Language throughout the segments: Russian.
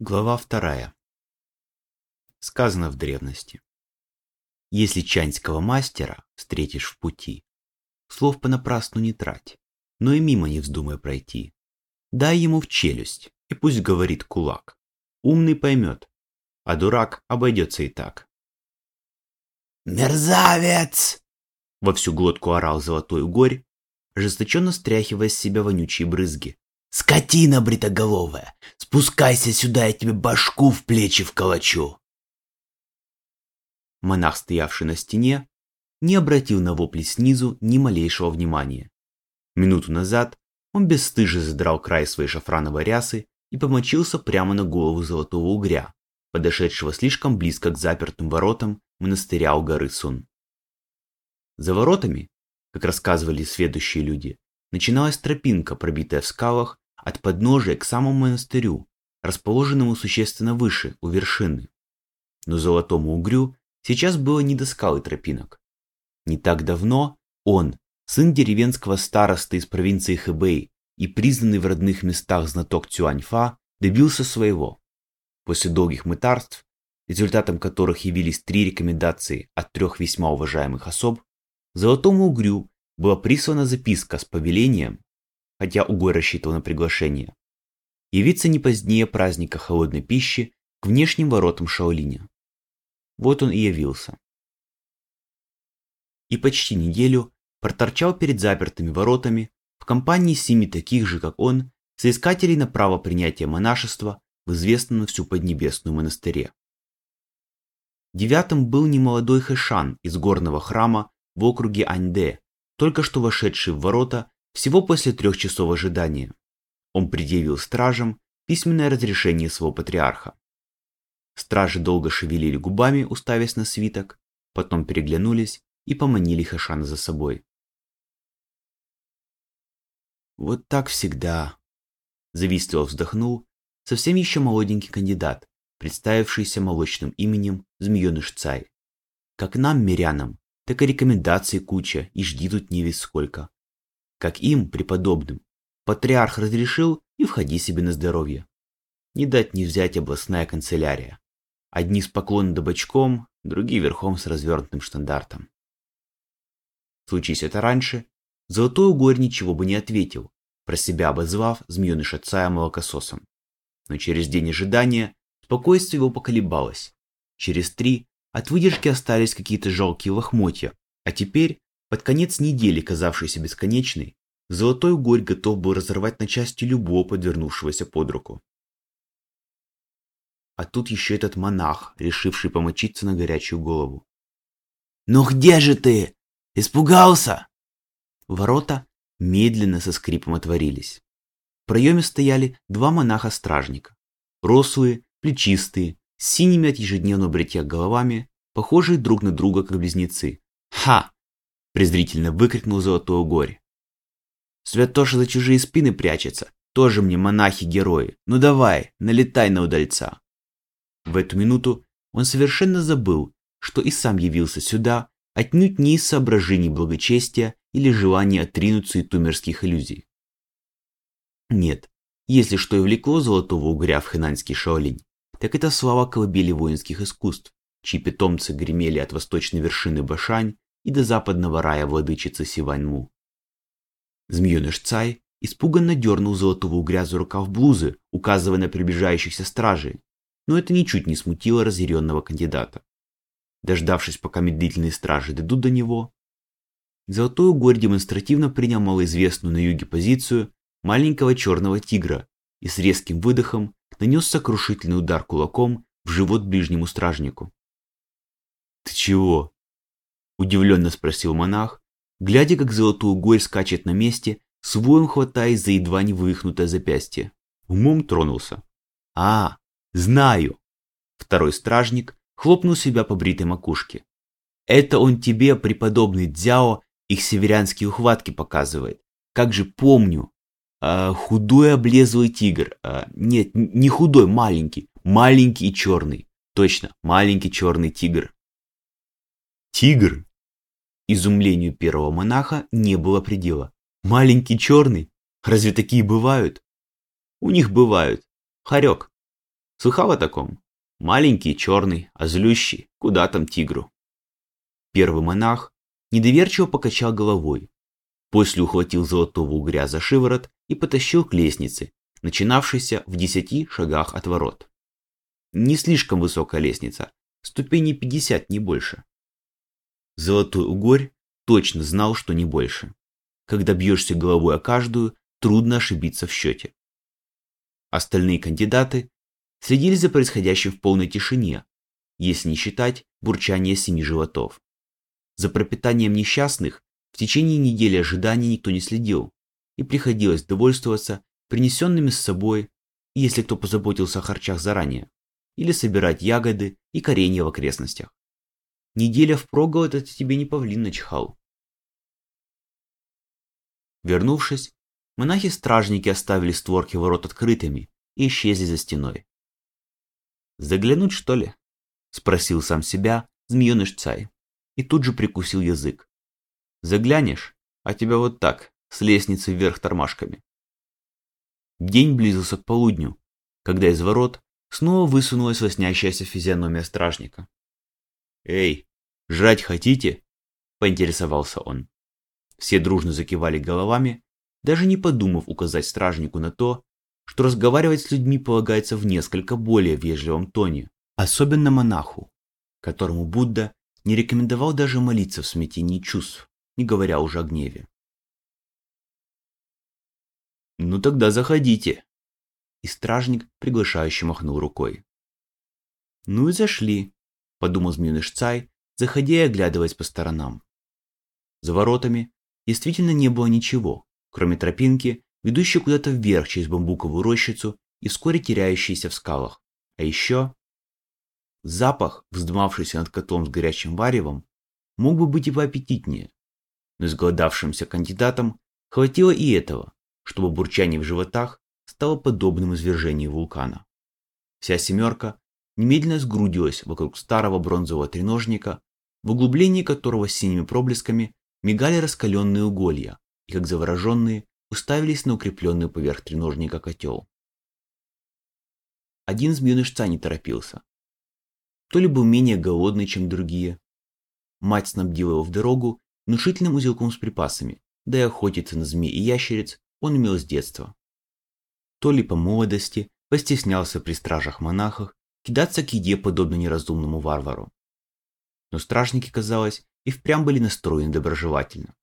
Глава вторая. Сказано в древности. Если чаньского мастера встретишь в пути, слов понапрасну не трать, но и мимо не вздумай пройти. Дай ему в челюсть, и пусть говорит кулак. Умный поймет, а дурак обойдется и так. «Мерзавец!» Во всю глотку орал золотой угорь, ожесточенно стряхивая с себя вонючие брызги. Скотина бритоголовая, спускайся сюда, я тебе башку в плечи вколочу. Монах, стоявший на стене, не обратил на вопли снизу ни малейшего внимания. Минуту назад он бесстыже задрал край своей шафрановой рясы и помочился прямо на голову золотого угря, подошедшего слишком близко к запертым воротам монастыря у горы Сун. За воротами, как рассказывали сведущие люди, начиналась тропинка, пробитая в скалах от подножия к самому монастырю, расположенному существенно выше, у вершины. Но золотому угрю сейчас было не до скал и тропинок. Не так давно он, сын деревенского старосты из провинции Хэбэй и признанный в родных местах знаток Цюаньфа, добился своего. После долгих мытарств, результатом которых явились три рекомендации от трех весьма уважаемых особ, Золотому Угрю была прислана записка с повелением хотя Угой рассчитывал на приглашение, явиться не позднее праздника холодной пищи к внешним воротам Шаолиня. Вот он и явился. И почти неделю проторчал перед запертыми воротами в компании семи таких же, как он, соискателей на право принятия монашества в известном на всю Поднебесную монастыре. Девятым был немолодой Хэшан из горного храма в округе Аньде, только что вошедший в ворота всего после трех часов ожидания. Он предъявил стражам письменное разрешение своего патриарха. Стражи долго шевелили губами, уставясь на свиток, потом переглянулись и поманили Хашана за собой. «Вот так всегда», – завистливо вздохнул совсем еще молоденький кандидат, представившийся молочным именем Змееныш Цай. «Как нам, мирянам, так и рекомендаций куча, и жди тут не весь сколько как им, преподобным. Патриарх разрешил и входи себе на здоровье. Не дать не взять областная канцелярия. Одни с поклоном да бочком, другие верхом с развернутым штандартом. Случись это раньше, Золотой Угорь ничего бы не ответил, про себя обозвав змееныша Цая молокососом. Но через день ожидания спокойствие его поколебалось. Через три от выдержки остались какие-то жалкие лохмотья, а теперь под конец недели, казавшейся бесконечной, Золотой Угорь готов был разорвать на части любого подвернувшегося под руку. А тут еще этот монах, решивший помочиться на горячую голову. «Ну где же ты? Испугался?» Ворота медленно со скрипом отворились. В проеме стояли два монаха-стражника. Рослые, плечистые, с синими от ежедневного бритья головами, похожие друг на друга как близнецы. «Ха! Презрительно выкрикнул Золотой горе. Святоша за чужие спины прячется. Тоже мне монахи-герои. Ну давай, налетай на удальца. В эту минуту он совершенно забыл, что и сам явился сюда, отнюдь не из соображений благочестия или желания отринуть мирских иллюзий. Нет, если что и влекло золотого угря в хэнаньский шаолинь, так это слава колыбели воинских искусств, чьи питомцы гремели от восточной вершины Башань и до западного рая владычицы Сиваньму. Змееныш Цай испуганно дернул золотого угря за рукав блузы, указывая на приближающихся стражей, но это ничуть не смутило разъяренного кандидата. Дождавшись, пока медлительные стражи дойдут до него, Золотой Угорь демонстративно принял малоизвестную на юге позицию маленького черного тигра и с резким выдохом нанес сокрушительный удар кулаком в живот ближнему стражнику. «Ты чего?» Удивленно спросил монах, глядя, как золотой угорь скачет на месте, с воем хватаясь за едва не вывихнутое запястье. Умом тронулся. «А, знаю!» Второй стражник хлопнул себя по бритой макушке. «Это он тебе, преподобный Дзяо, их северянские ухватки показывает. Как же помню. А, худой облезлый тигр. А, нет, не худой, маленький. Маленький и черный. Точно, маленький черный тигр. Тигр? Изумлению первого монаха не было предела. Маленький черный? Разве такие бывают? У них бывают. Хорек. Слыхал о таком? Маленький, черный, а злющий. Куда там тигру? Первый монах недоверчиво покачал головой. После ухватил золотого угря за шиворот и потащил к лестнице, начинавшейся в десяти шагах от ворот. Не слишком высокая лестница, ступени пятьдесят, не больше. Золотой угорь точно знал, что не больше. Когда бьешься головой о каждую, трудно ошибиться в счете. Остальные кандидаты следили за происходящим в полной тишине, если не считать бурчания семи животов. За пропитанием несчастных в течение недели ожидания никто не следил, и приходилось довольствоваться принесенными с собой, если кто позаботился о харчах заранее, или собирать ягоды и коренья в окрестностях. Неделя впроголод это тебе не павлин начхал. Вернувшись, монахи-стражники оставили створки ворот открытыми и исчезли за стеной. «Заглянуть, что ли?» – спросил сам себя змееныш Цай и тут же прикусил язык. «Заглянешь, а тебя вот так, с лестницы вверх тормашками». День близился к полудню, когда из ворот снова высунулась лоснящаяся физиономия стражника. «Эй, жрать хотите?» – поинтересовался он. Все дружно закивали головами, даже не подумав указать стражнику на то, что разговаривать с людьми полагается в несколько более вежливом тоне, особенно монаху, которому Будда не рекомендовал даже молиться в смятении чувств, не говоря уже о гневе. «Ну тогда заходите», и стражник приглашающе махнул рукой. «Ну и зашли», подумал змеиныш Цай, заходя и оглядываясь по сторонам. За воротами действительно не было ничего, кроме тропинки, ведущей куда-то вверх через бамбуковую рощицу и вскоре теряющейся в скалах. А еще запах, вздымавшийся над котлом с горячим варевом, мог бы быть и поаппетитнее, но изголодавшимся кандидатам хватило и этого, чтобы бурчание в животах стало подобным извержению вулкана. Вся семерка немедленно сгрудилась вокруг старого бронзового треножника, в углублении которого синими проблесками мигали раскаленные уголья и, как завороженные, уставились на укрепленный поверх треножника котел. Один змеюнышца не торопился. То ли был менее голодный, чем другие. Мать снабдила его в дорогу внушительным узелком с припасами, да и охотиться на змей и ящериц он умел с детства. То ли по молодости постеснялся при стражах-монахах кидаться к еде подобно неразумному варвару. Но стражники, казалось, и впрямь были настроены доброжелательно.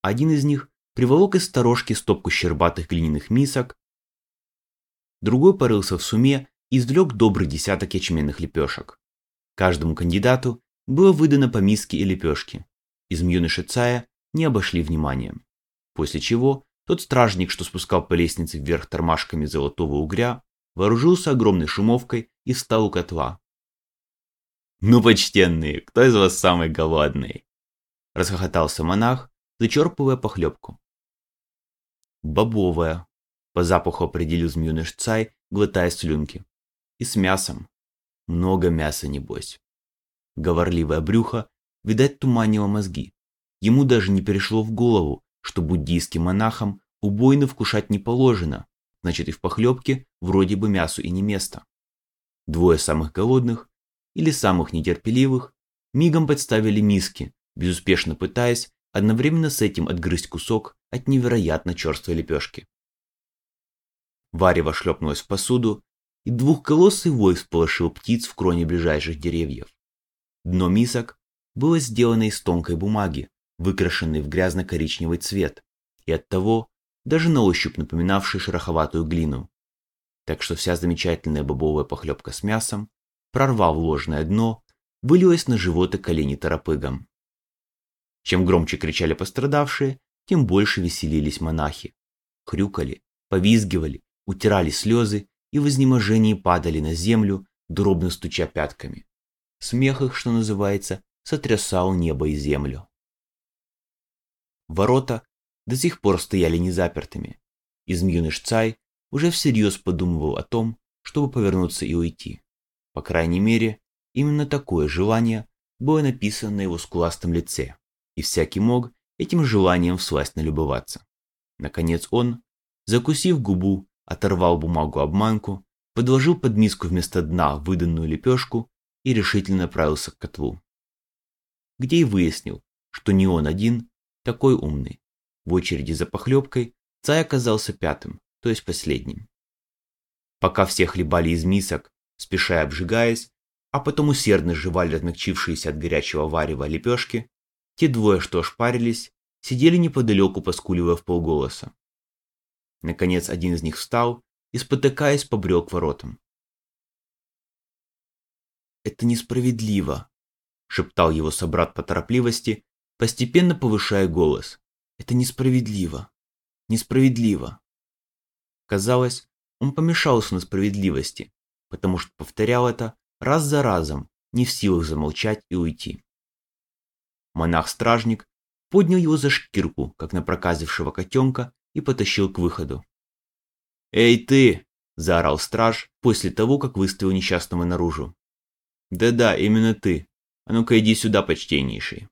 Один из них приволок из сторожки стопку щербатых глиняных мисок, другой порылся в суме и извлек добрый десяток ячменных лепешек. Каждому кандидату было выдано по миске и лепешке. Из юноши Цая не обошли вниманием. После чего тот стражник, что спускал по лестнице вверх тормашками золотого угря, вооружился огромной шумовкой и встал у котла. «Ну, почтенные, кто из вас самый голодный?» Расхохотался монах, зачерпывая похлебку. «Бобовая», – по запаху определил змеюныш Цай, глотая слюнки. «И с мясом. Много мяса, небось». Говорливое брюхо, видать, туманило мозги. Ему даже не перешло в голову, что буддийским монахам убойно вкушать не положено, значит и в похлебке вроде бы мясу и не место. Двое самых голодных или самых нетерпеливых мигом подставили миски, безуспешно пытаясь одновременно с этим отгрызть кусок от невероятно черствой лепешки. Варево шлепнулось в посуду, и двухголосый вой всполошил птиц в кроне ближайших деревьев. Дно мисок было сделано из тонкой бумаги, выкрашенной в грязно-коричневый цвет, и оттого даже на ощупь напоминавший шероховатую глину. Так что вся замечательная бобовая похлебка с мясом, прорвав ложное дно, вылилась на живот и колени торопыгам. Чем громче кричали пострадавшие, тем больше веселились монахи. Хрюкали, повизгивали, утирали слезы и в изнеможении падали на землю, дробно стуча пятками. Смех их, что называется, сотрясал небо и землю. Ворота до сих пор стояли незапертыми, и змеюныш Цай уже всерьез подумывал о том, чтобы повернуться и уйти. По крайней мере, именно такое желание было написано на его скуластом лице, и всякий мог этим желанием всласть налюбоваться. Наконец он, закусив губу, оторвал бумагу-обманку подложил под миску вместо дна выданную лепешку и решительно направился к котлу. Где и выяснил, что не он один такой умный. В очереди за похлебкой Цай оказался пятым, то есть последним. Пока все хлебали из мисок, спеша обжигаясь, а потом усердно жевали размягчившиеся от горячего варева лепешки, те двое, что ошпарились, сидели неподалеку, поскуливая в полголоса. Наконец один из них встал и, спотыкаясь, побрел к воротам. «Это несправедливо», — шептал его собрат по торопливости, постепенно повышая голос. «Это несправедливо. Несправедливо». Казалось, он помешался на справедливости, потому что повторял это раз за разом, не в силах замолчать и уйти. Монах-стражник поднял его за шкирку, как напроказившего котенка, и потащил к выходу. «Эй ты!» – заорал страж после того, как выставил несчастного наружу. «Да-да, именно ты. А ну-ка иди сюда, почтеннейший».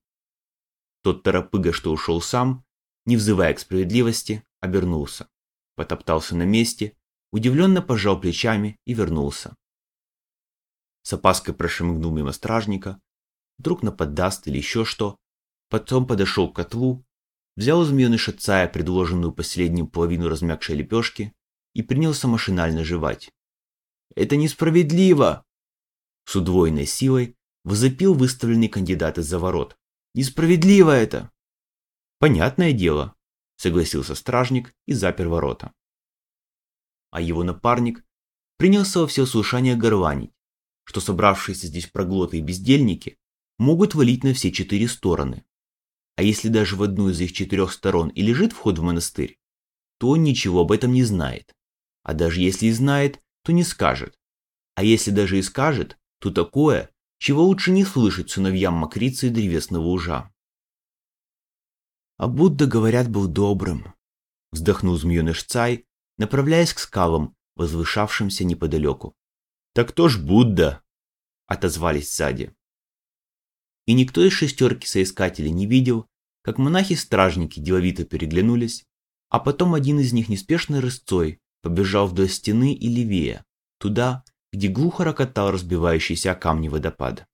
Тот торопыга, что ушел сам, не взывая к справедливости, обернулся, потоптался на месте, удивленно пожал плечами и вернулся. С опаской прошмыгнул мимо стражника, вдруг нападаст или еще что, потом подошел к котлу, взял из змееныша Цая предложенную последнюю половину размягшей лепешки и принялся машинально жевать. «Это несправедливо!» С удвоенной силой возопил выставленный кандидат из-за ворот. «Несправедливо это!» «Понятное дело», — согласился стражник и запер ворота. А его напарник принялся во всеуслышание горланить, что собравшиеся здесь проглоты и бездельники могут валить на все четыре стороны. А если даже в одну из их четырех сторон и лежит вход в монастырь, то он ничего об этом не знает. А даже если и знает, то не скажет. А если даже и скажет, то такое, чего лучше не слышать сыновьям мокрицы и древесного ужа. А Будда, говорят, был добрым, вздохнул змееныш Цай, направляясь к скалам, возвышавшимся неподалеку. «Так кто ж Будда?» – отозвались сзади. И никто из шестерки соискателей не видел, как монахи-стражники деловито переглянулись, а потом один из них неспешной рысцой побежал вдоль стены и левее, туда, где глухо рокотал разбивающийся камни водопад.